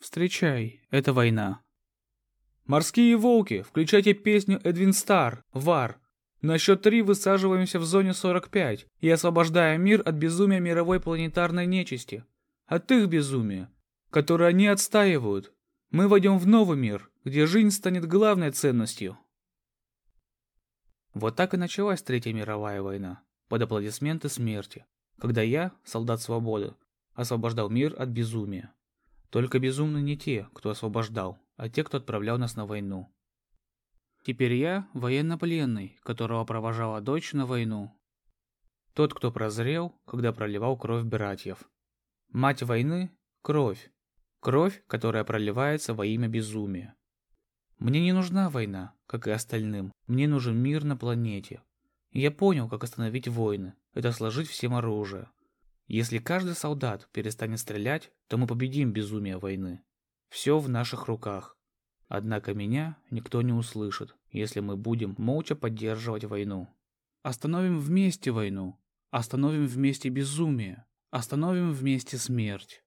Встречай, это война. Морские волки, включайте песню Эдвин Стар, Вар. На счет три высаживаемся в зоне 45 и освобождаем мир от безумия мировой планетарной нечисти. От их безумия, которое они отстаивают. Мы войдем в новый мир, где жизнь станет главной ценностью. Вот так и началась Третья мировая война, под аплодисменты смерти, когда я, солдат свободы, освобождал мир от безумия. Только безумны не те, кто освобождал, а те, кто отправлял нас на войну. Теперь я военнопленный, которого провожала дочь на войну. Тот, кто прозрел, когда проливал кровь братьев. Мать войны – кровь. Кровь, которая проливается во имя безумия. Мне не нужна война, как и остальным. Мне нужен мир на планете. я понял, как остановить войны. Это сложить всем оружие. Если каждый солдат перестанет стрелять, то мы победим безумие войны. Все в наших руках. Однако меня никто не услышит, если мы будем молча поддерживать войну. Остановим вместе войну. Остановим вместе безумие. Остановим вместе смерть.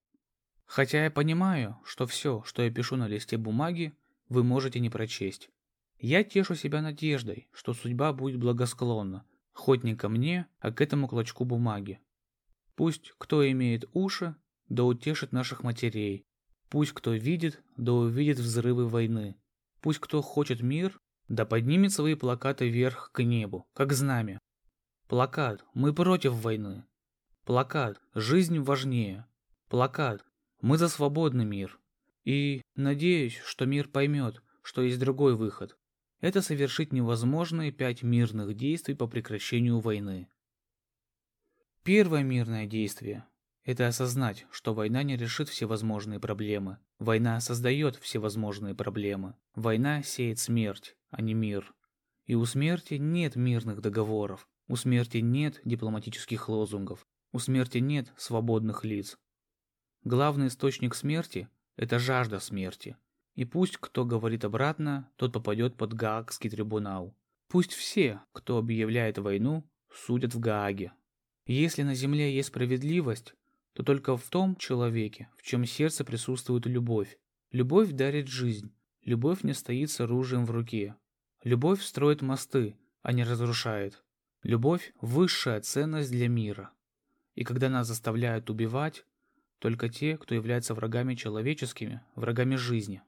Хотя я понимаю, что все, что я пишу на листе бумаги, вы можете не прочесть. Я тешу себя надеждой, что судьба будет благосклонна, хоть не ко мне, а к этому клочку бумаги. Пусть кто имеет уши, да утешит наших матерей. Пусть кто видит, да увидит взрывы войны. Пусть кто хочет мир, да поднимет свои плакаты вверх к небу, как знамя. Плакат «Мы против войны». Плакат «Жизнь важнее». Плакат «Мы за свободный мир». И надеюсь, что мир поймет, что есть другой выход. Это совершить невозможные пять мирных действий по прекращению войны. Первое мирное действие – это осознать, что война не решит все возможные проблемы. Война создает всевозможные проблемы. Война сеет смерть, а не мир. И у смерти нет мирных договоров. У смерти нет дипломатических лозунгов. У смерти нет свободных лиц. Главный источник смерти это жажда смерти. И пусть кто говорит обратно, тот попадет под Гаагский трибунал. Пусть все, кто объявляет войну, судят в Гааге. Если на земле есть справедливость, то только в том человеке, в чем сердце присутствует любовь. Любовь дарит жизнь. Любовь не стоит с оружием в руке. Любовь строит мосты, а не разрушает. Любовь – высшая ценность для мира. И когда нас заставляют убивать, только те, кто является врагами человеческими, врагами жизни.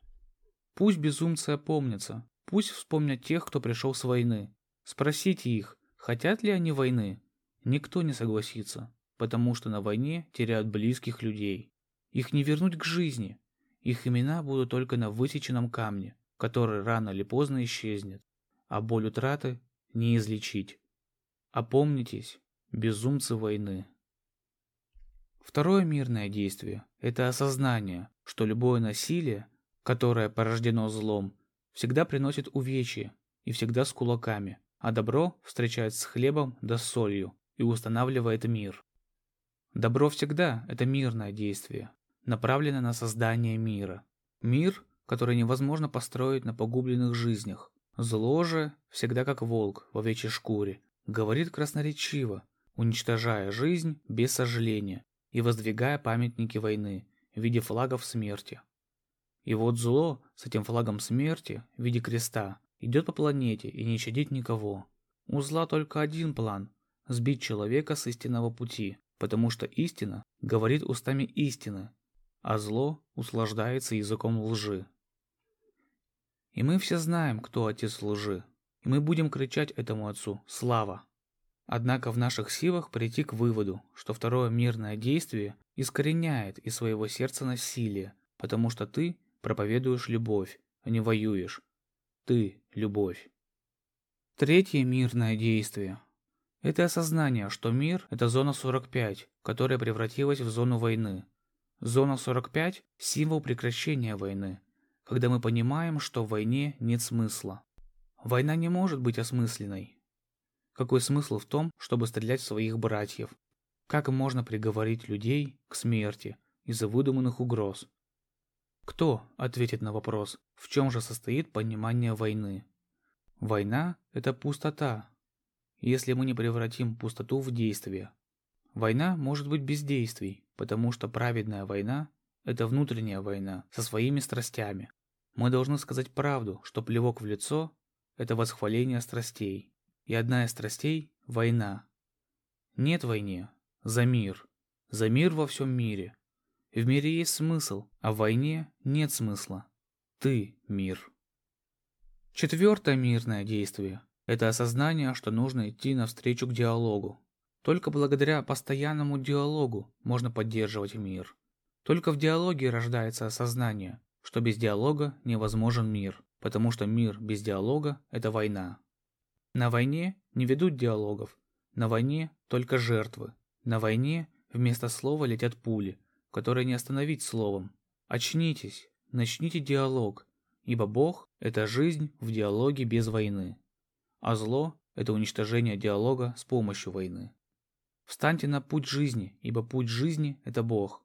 Пусть безумцы опомнятся, пусть вспомнят тех, кто пришел с войны. Спросите их, хотят ли они войны. Никто не согласится, потому что на войне теряют близких людей. Их не вернуть к жизни. Их имена будут только на высеченном камне, который рано или поздно исчезнет, а боль утраты не излечить. Опомнитесь, безумцы войны. Второе мирное действие – это осознание, что любое насилие, которое порождено злом, всегда приносит увечья и всегда с кулаками, а добро встречается с хлебом да солью и устанавливает мир. Добро всегда – это мирное действие, направленное на создание мира. Мир, который невозможно построить на погубленных жизнях. Зло же, всегда как волк в овечьей шкуре, говорит красноречиво, уничтожая жизнь без сожаления и воздвигая памятники войны в виде флагов смерти. И вот зло с этим флагом смерти в виде креста идет по планете и не щадит никого. У зла только один план – сбить человека с истинного пути, потому что истина говорит устами истины, а зло услаждается языком лжи. И мы все знаем, кто отец лжи, и мы будем кричать этому отцу «Слава!». Однако в наших силах прийти к выводу, что второе мирное действие искореняет из своего сердца насилие, потому что ты проповедуешь любовь, а не воюешь. Ты – любовь. Третье мирное действие – это осознание, что мир – это зона 45, которая превратилась в зону войны. Зона 45 – символ прекращения войны, когда мы понимаем, что в войне нет смысла. Война не может быть осмысленной, какой смысл в том, чтобы стрелять в своих братьев? Как можно приговорить людей к смерти из-за выдуманных угроз? Кто ответит на вопрос, в чем же состоит понимание войны? Война – это пустота, если мы не превратим пустоту в действие. Война может быть без действий, потому что праведная война – это внутренняя война со своими страстями. Мы должны сказать правду, что плевок в лицо – это восхваление страстей. И одна из страстей – война. Нет войне. За мир. За мир во всем мире. В мире есть смысл, а в войне нет смысла. Ты – мир. Четвертое мирное действие – это осознание, что нужно идти навстречу к диалогу. Только благодаря постоянному диалогу можно поддерживать мир. Только в диалоге рождается осознание, что без диалога невозможен мир, потому что мир без диалога – это война. На войне не ведут диалогов, на войне только жертвы. На войне вместо слова летят пули, которые не остановить словом. Очнитесь, начните диалог, ибо Бог – это жизнь в диалоге без войны, а зло – это уничтожение диалога с помощью войны. Встаньте на путь жизни, ибо путь жизни – это Бог.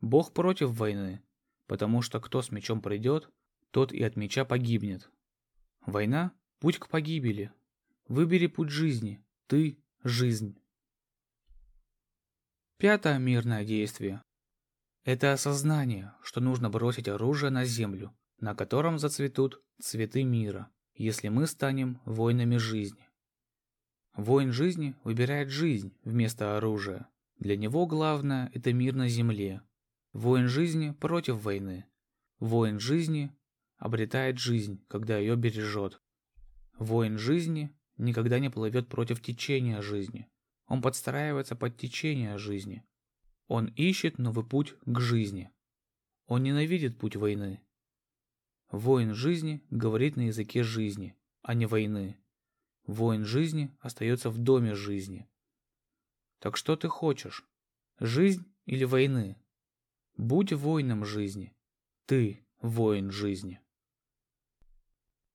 Бог против войны, потому что кто с мечом придет, тот и от меча погибнет. Война – путь к погибели. Выбери путь жизни, ты – жизнь. Пятое мирное действие – это осознание, что нужно бросить оружие на землю, на котором зацветут цветы мира, если мы станем воинами жизни. Воин жизни выбирает жизнь вместо оружия. Для него главное – это мир на земле, Воин жизни против войны. Воин жизни обретает жизнь, когда ее бережет. Воин жизни никогда не плывет против течения жизни. Он подстраивается под течение жизни. Он ищет новый путь к жизни. Он ненавидит путь войны. Воин жизни говорит на языке жизни, а не войны. Воин жизни остается в доме жизни. Так что ты хочешь? Жизнь или войны? Будь воином жизни. Ты воин жизни.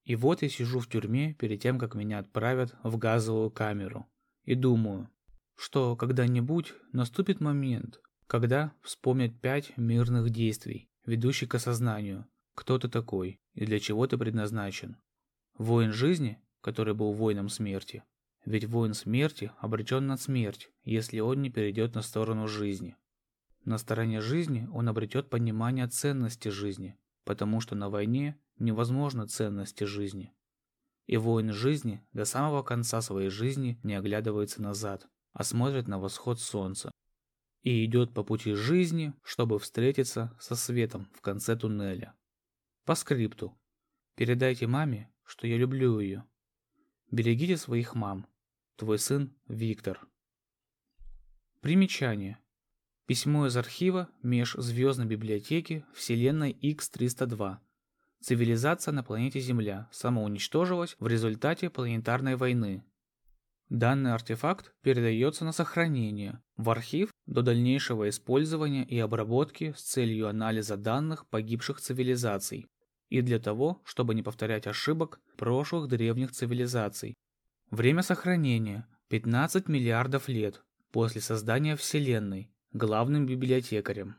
И вот я сижу в тюрьме перед тем, как меня отправят в газовую камеру. И думаю, что когда-нибудь наступит момент, когда вспомнят пять мирных действий, ведущих к осознанию, кто ты такой и для чего ты предназначен. Воин жизни, который был воином смерти. Ведь воин смерти обречен на смерть, если он не перейдет на сторону жизни. На стороне жизни он обретет понимание ценности жизни, потому что на войне невозможно ценности жизни. И воин жизни до самого конца своей жизни не оглядывается назад, а смотрит на восход солнца. И идет по пути жизни, чтобы встретиться со светом в конце туннеля. По скрипту. Передайте маме, что я люблю ее. Берегите своих мам. Твой сын Виктор. Примечание. Письмо из архива Межзвездной библиотеки Вселенной X-302. Цивилизация на планете Земля самоуничтожилась в результате планетарной войны. Данный артефакт передается на сохранение в архив до дальнейшего использования и обработки с целью анализа данных погибших цивилизаций и для того, чтобы не повторять ошибок прошлых древних цивилизаций. Время сохранения – 15 миллиардов лет после создания Вселенной главным библиотекарем.